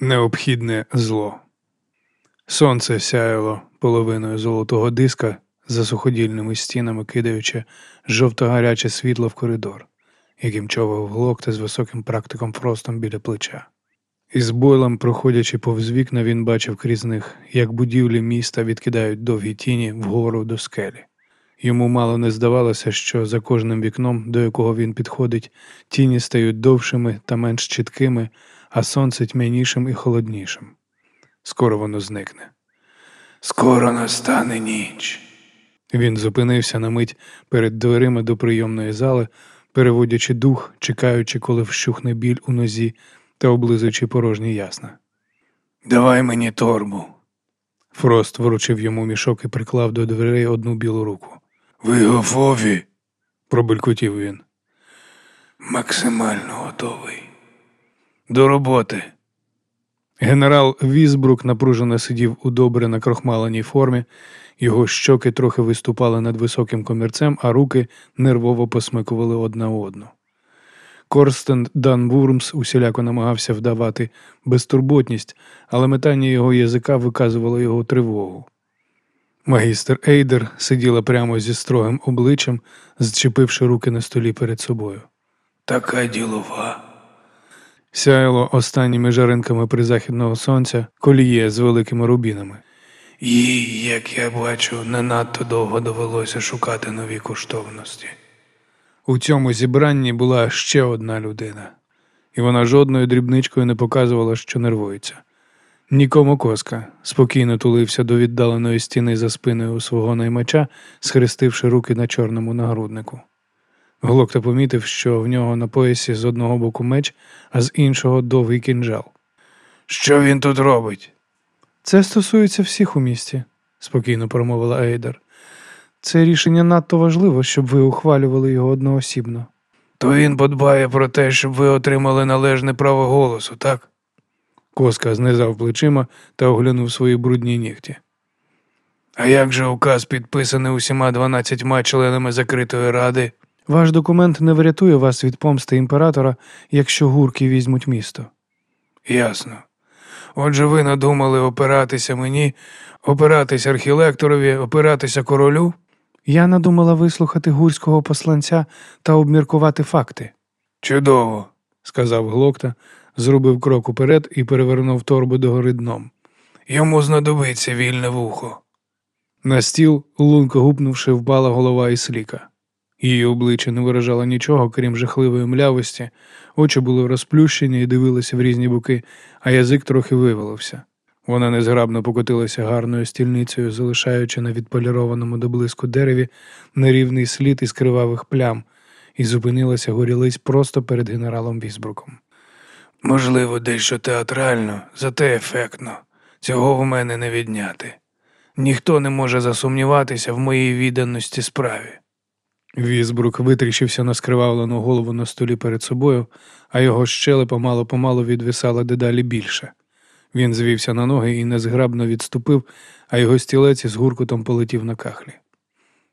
Необхідне зло. Сонце сяяло половиною золотого диска за суходільними стінами, кидаючи жовто-гаряче світло в коридор, яким човав глокта з високим практиком Фростом біля плеча. Із бойлем, проходячи повз вікна, він бачив крізь них, як будівлі міста відкидають довгі тіні вгору до скелі. Йому мало не здавалося, що за кожним вікном, до якого він підходить, тіні стають довшими та менш чіткими, а сонце тьмянішим і холоднішим. Скоро воно зникне. Скоро настане ніч. Він зупинився на мить перед дверима до прийомної зали, переводячи дух, чекаючи, коли вщухне біль у нозі та облизуючи порожні ясна. Давай мені торбу. Фрост вручив йому мішок і приклав до дверей одну білу руку. Ви готові? пробелькотів він. Максимально готовий. До роботи. Генерал Візбрук напружено сидів у добре накрохмаленій формі, його щоки трохи виступали над високим комірцем, а руки нервово посмикували одна одну. Корстен Дан Вурмс усіляко намагався вдавати безтурботність, але метання його язика виказувало його тривогу. Магістр Ейдер сиділа прямо зі строгим обличчям, зчепивши руки на столі перед собою. Така ділова. Сяяло останніми жаринками призахідного сонця коліє з великими рубінами. Їй, як я бачу, не надто довго довелося шукати нові коштовності. У цьому зібранні була ще одна людина, і вона жодною дрібничкою не показувала, що нервується. Нікому коска спокійно тулився до віддаленої стіни за спиною свого наймача, схрестивши руки на чорному нагруднику. Глокта помітив, що в нього на поясі з одного боку меч, а з іншого довгий кінжал. Що він тут робить? Це стосується всіх у місті, спокійно промовила Ейдер. Це рішення надто важливо, щоб ви ухвалювали його одноосібно. То він подбає про те, щоб ви отримали належне право голосу, так? Коска знизав плечима та оглянув свої брудні нігті. А як же указ підписаний усіма дванадцятьма членами закритої ради? Ваш документ не врятує вас від помсти імператора, якщо гурки візьмуть місто. Ясно. Отже, ви надумали опиратися мені, опиратися архілекторові, опиратися королю? Я надумала вислухати гурського посланця та обміркувати факти. Чудово, сказав Глокта, зробив крок уперед і перевернув торбу догори дном. Йому знадобиться вільне вухо. На стіл, лунко гупнувши, впала голова Ісліка. Її обличчя не виражало нічого, крім жахливої млявості, очі були розплющені і дивилися в різні боки, а язик трохи вивалився. Вона незграбно покотилася гарною стільницею, залишаючи на відполірованому до блиску дереві нерівний слід із кривавих плям, і зупинилася горілиць просто перед генералом Вісбруком. Можливо, дещо театрально, зате ефектно. Цього в мене не відняти. Ніхто не може засумніватися в моїй відданості справі. Візбрук витріщився на скривавлену голову на столі перед собою, а його щелепа мало помалу відвисала дедалі більше. Він звівся на ноги і незграбно відступив, а його стілець із гуркутом полетів на кахлі.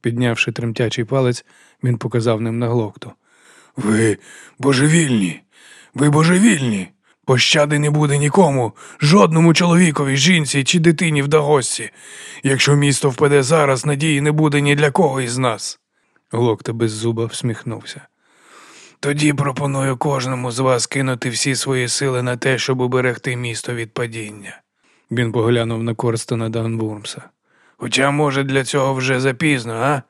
Піднявши тремтячий палець, він показав ним на глокту. Ви божевільні, ви божевільні. Пощади не буде нікому, жодному чоловікові, жінці чи дитині в догосці. Якщо місто впаде зараз, надії не буде ні для кого із нас. Глокта без зуба всміхнувся. Тоді пропоную кожному з вас кинути всі свої сили на те, щоб уберегти місто від падіння. Він поглянув на Корстена Данвурмса. Хоча, може, для цього вже запізно, а?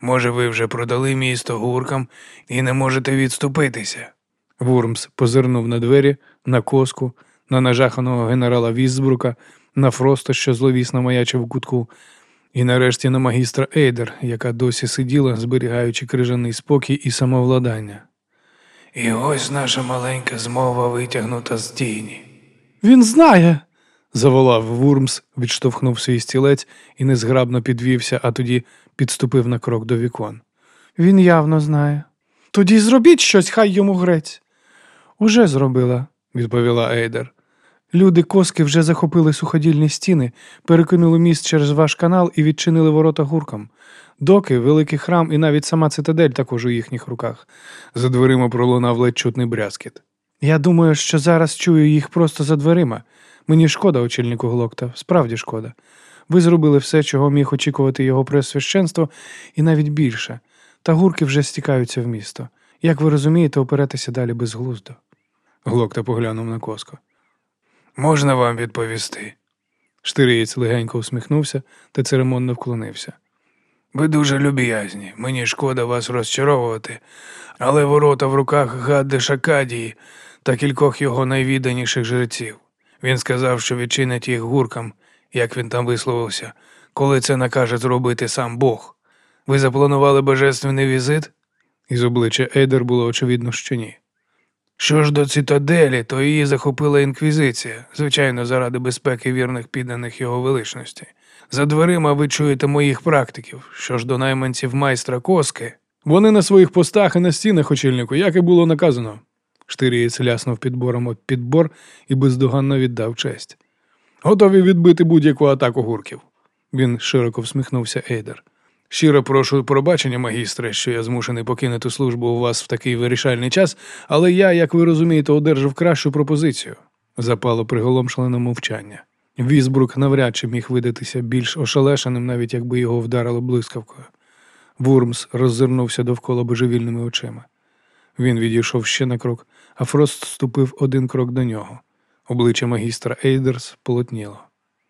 Може, ви вже продали місто гуркам і не можете відступитися. Вурмс позирнув на двері, на коску, на нажаханого генерала Візбрука, на Фроста, що зловісно маячив в кутку, і нарешті на магістра Ейдер, яка досі сиділа, зберігаючи крижаний спокій і самовладання. І ось наша маленька змова витягнута з тіні. Він знає. заволав Вурмс, відштовхнув свій стілець і незграбно підвівся, а тоді підступив на крок до вікон. Він явно знає. Тоді зробіть щось, хай йому грець. Уже зробила, відповіла Ейдер. Люди коски вже захопили суходільні стіни, перекинули міст через ваш канал і відчинили ворота гуркам. Доки, великий храм і навіть сама цитадель також у їхніх руках. За дверима пролунав ледь чутний брязкіт. Я думаю, що зараз чую їх просто за дверима. Мені шкода, очільнику Глокта, справді шкода. Ви зробили все, чого міг очікувати його пресвященство, і навіть більше. Та гурки вже стікаються в місто. Як ви розумієте, оперетися далі безглуздо. Глокта поглянув на коско. Можна вам відповісти? Штириєць легенько усміхнувся та церемонно вклонився. Ви дуже люб'язні, мені шкода вас розчаровувати, але ворота в руках Гадди Шакадії та кількох його найвідданіших жреців. Він сказав, що відчинить їх гуркам, як він там висловився, коли це накаже зробити сам Бог. Ви запланували божественний візит? Із обличчя Ейдер було очевидно, що ні. Що ж до цитаделі, то її захопила інквізиція, звичайно, заради безпеки вірних підданих його величності. За дверима ви чуєте моїх практиків. Що ж до найманців майстра коски, вони на своїх постах і на стінах очільнику, як і було наказано. Штирієць ляснув підбором об підбор і бездоганно віддав честь. Готові відбити будь-яку атаку гурків. Він широко всміхнувся Ейдер. Щиро прошу пробачення, магістре, що я змушений покинути службу у вас в такий вирішальний час, але я, як ви розумієте, одержав кращу пропозицію. Запало приголомшлене мовчання. Візбрук навряд чи міг видатися більш ошелешеним, навіть якби його вдарило блискавкою. Вурмс роззирнувся довкола божевільними очима. Він відійшов ще на крок, а Фрост ступив один крок до нього. Обличчя магістра Ейдерс полотніло.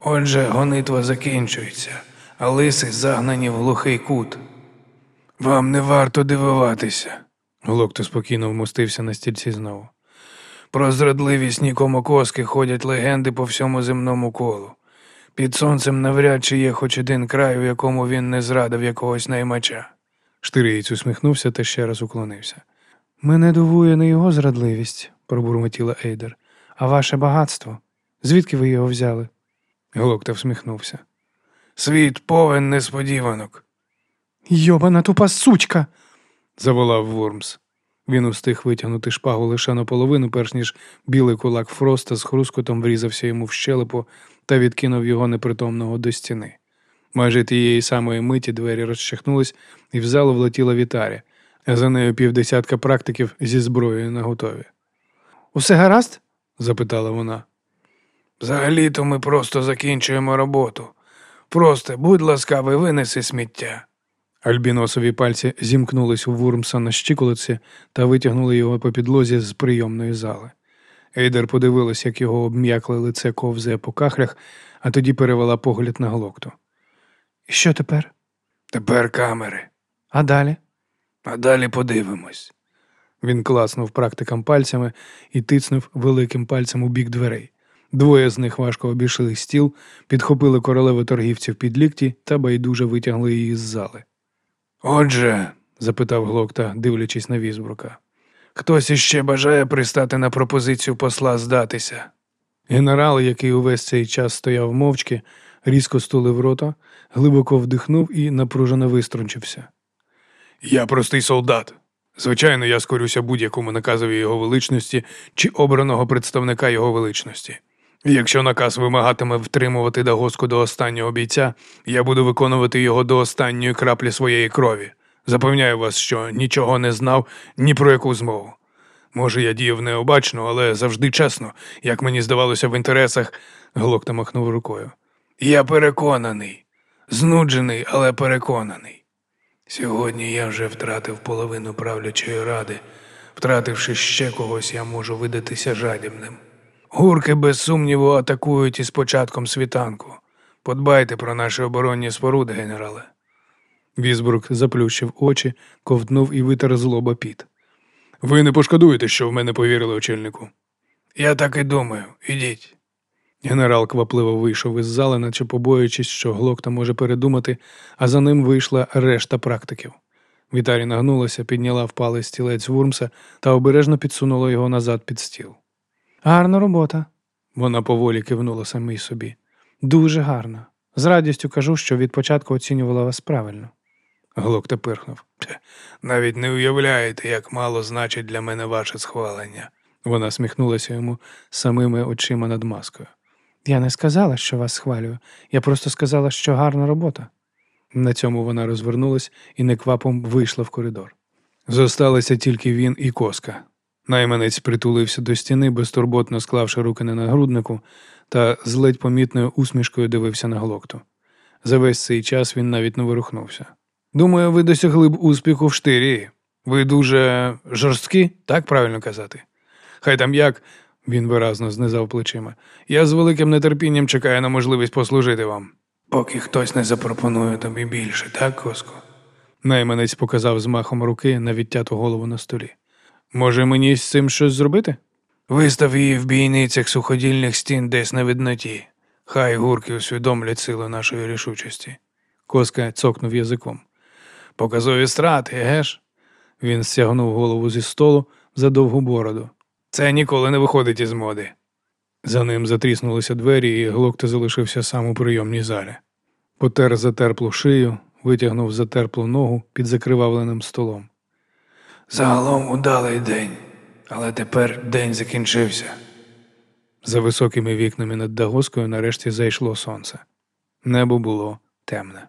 Отже, гонитва закінчується, а лиси загнані в глухий кут. Вам не варто дивуватися. Глокто спокійно вмостився на стільці знову. Про зрадливість нікому коски ходять легенди по всьому земному колу. Під сонцем навряд чи є хоч один край, у якому він не зрадив якогось наймача. Штириєць усміхнувся та ще раз уклонився. Мене дивує не його зрадливість, пробурмотіла Ейдер, а ваше багатство. Звідки ви його взяли? Глокта всміхнувся. Світ повен несподіванок. Йобана тупа сучка. заволав Вурмс. Він устиг витягнути шпагу лише наполовину, перш ніж білий кулак Фроста з хрускотом врізався йому в щелепу та відкинув його непритомного до стіни. Майже тієї самої миті двері розчахнулись, і в залу влетіла вітаря, а за нею півдесятка практиків зі зброєю наготові. Усе гаразд? запитала вона. Взагалі-то ми просто закінчуємо роботу. Просто, будь ласкавий, винеси сміття. Альбіносові пальці зімкнулись у Вурмса на щиколиці та витягнули його по підлозі з прийомної зали. Ейдер подивилась, як його обм'якле лице ковзе по кахлях, а тоді перевела погляд на глокту. Що тепер? Тепер камери. А далі? А далі подивимось. Він класнув практикам пальцями і тицнув великим пальцем у бік дверей. Двоє з них важко обійшли стіл, підхопили королеву торгівців під лікті та байдуже витягли її з зали. Отже, запитав Глокта, дивлячись на Візбрука, хтось іще бажає пристати на пропозицію посла здатися. Генерал, який увесь цей час стояв мовчки, різко стулив рота, глибоко вдихнув і напружено виструнчився. Я простий солдат. Звичайно, я скорюся будь-якому наказові його величності чи обраного представника його величності. Якщо наказ вимагатиме втримувати дагоску до останнього бійця, я буду виконувати його до останньої краплі своєї крові. Запевняю вас, що нічого не знав ні про яку змову. Може, я діяв необачно, але завжди чесно, як мені здавалося в інтересах, Глокта махнув рукою. Я переконаний, знуджений, але переконаний. Сьогодні я вже втратив половину правлячої ради. Втративши ще когось, я можу видатися жадібним. Гурки без сумніву атакують із початком світанку. Подбайте про наші оборонні споруди, генерале. Візбрук заплющив очі, ковтнув і витер з лоба піт. Ви не пошкодуєте, що в мене повірили очільнику. Я так і думаю, ідіть. Генерал квапливо вийшов із зали, наче побоюючись, що глокта може передумати, а за ним вийшла решта практиків. Вітарі нагнулася, підняла впалий стілець Вурмса та обережно підсунула його назад під стіл. Гарна робота. Вона поволі кивнула самій собі. Дуже гарна. З радістю кажу, що від початку оцінювала вас правильно. Глокта пирхнув. Навіть не уявляєте, як мало значить для мене ваше схвалення. Вона сміхнулася йому самими очима над маскою. Я не сказала, що вас схвалюю. Я просто сказала, що гарна робота. На цьому вона розвернулась і неквапом вийшла в коридор. Зосталися тільки він і коска. Найманець притулився до стіни, безтурботно склавши руки на нагруднику, та з ледь помітною усмішкою дивився на глокту. За весь цей час він навіть не ворухнувся. Думаю, ви досягли б успіху в штирі. Ви дуже жорсткі, так правильно казати? Хай там як, він виразно знизав плечима. Я з великим нетерпінням чекаю на можливість послужити вам. Поки хтось не запропонує тобі більше, так, Коско? Найманець показав змахом руки на відтяту голову на столі. Може, мені з цим щось зробити? Вистав її в бійницях суходільних стін десь на відноті. Хай гурки усвідомлять силу нашої рішучості. Коска цокнув язиком. Показові страти, геш? Він стягнув голову зі столу за довгу бороду. Це ніколи не виходить із моди. За ним затріснулися двері, і глокта залишився сам у прийомній залі. Потер затерплу шию, витягнув затерплу ногу під закривавленим столом. Загалом удалий день, але тепер день закінчився. За високими вікнами над Дагоскою нарешті зайшло сонце. Небо було темне.